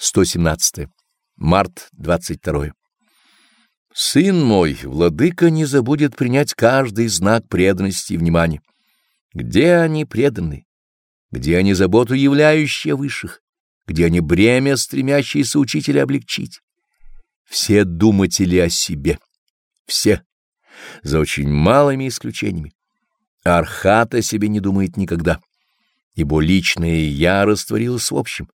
117. Март 22. Сын мой, владыка не забудет принять каждый знак преданности и внимания. Где они преданы? Где они заботу являющие высших? Где они бремя, стремящиеся учителя облегчить? Все думатели о себе. Все. За очень малыми исключениями. Архат о себе не думает никогда, ибо личное «я» растворилось в общем.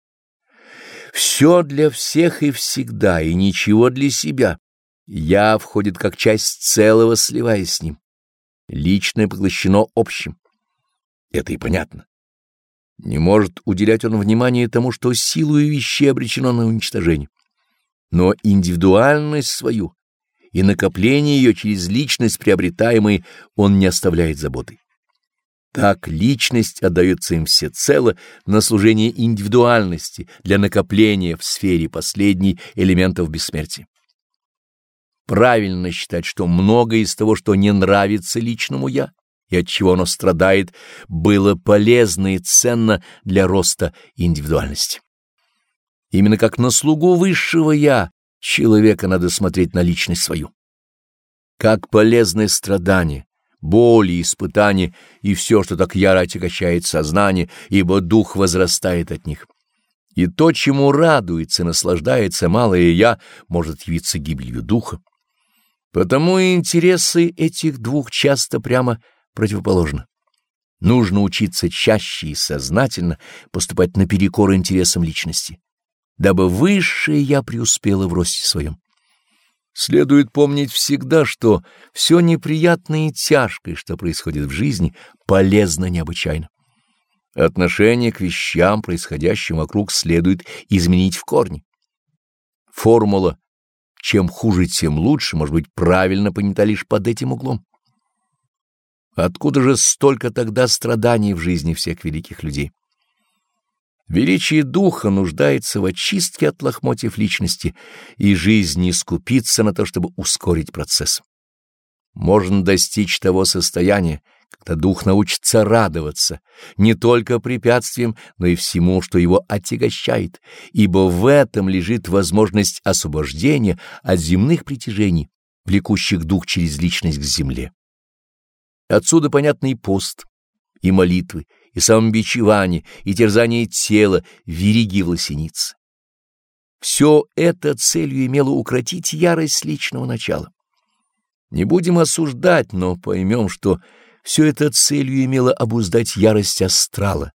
Все для всех и всегда, и ничего для себя. Я входит как часть целого, сливаясь с ним. Личное поглощено общим. Это и понятно. Не может уделять он внимание тому, что силою вещей обречено на уничтожение. Но индивидуальность свою и накопление ее через личность приобретаемой он не оставляет заботой. Так личность отдается им всецело на служение индивидуальности для накопления в сфере последней элементов бессмертия. Правильно считать, что многое из того, что не нравится личному «я», и от чего оно страдает, было полезно и ценно для роста индивидуальности. Именно как на слугу высшего «я» человека надо смотреть на личность свою. Как полезное страдание, боли, испытания и все, что так яро отягощает сознание, ибо дух возрастает от них. И то, чему радуется и наслаждается малое «я», может явиться гибелью духа. Потому и интересы этих двух часто прямо противоположны. Нужно учиться чаще и сознательно поступать наперекор интересам личности, дабы высшее «я» преуспело в росте своем. Следует помнить всегда, что все неприятное и тяжкое, что происходит в жизни, полезно необычайно. Отношение к вещам, происходящим вокруг, следует изменить в корне. Формула «чем хуже, тем лучше» может быть правильно понята лишь под этим углом. Откуда же столько тогда страданий в жизни всех великих людей? Величие духа нуждается в очистке от лохмотьев личности, и жизнь не скупится на то, чтобы ускорить процесс. Можно достичь того состояния, когда дух научится радоваться не только препятствиям, но и всему, что его отягощает, ибо в этом лежит возможность освобождения от земных притяжений, влекущих дух через личность к земле. Отсюда понятный пост и молитвы, и самобичевание, и терзание тела, вериги в лосенице. Все это целью имело укротить ярость личного начала. Не будем осуждать, но поймем, что все это целью имело обуздать ярость астрала,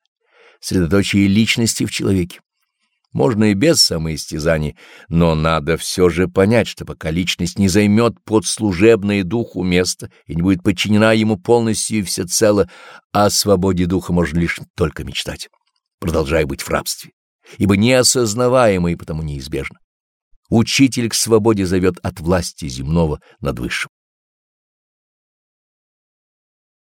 средоточие личности в человеке. Можно и без самоистязаний, но надо все же понять, что пока личность не займет подслужебное духу место и не будет подчинена ему полностью и всецело, о свободе духа можно лишь только мечтать, продолжая быть в рабстве, ибо неосознаваемо и потому неизбежно. Учитель к свободе зовет от власти земного над высшим.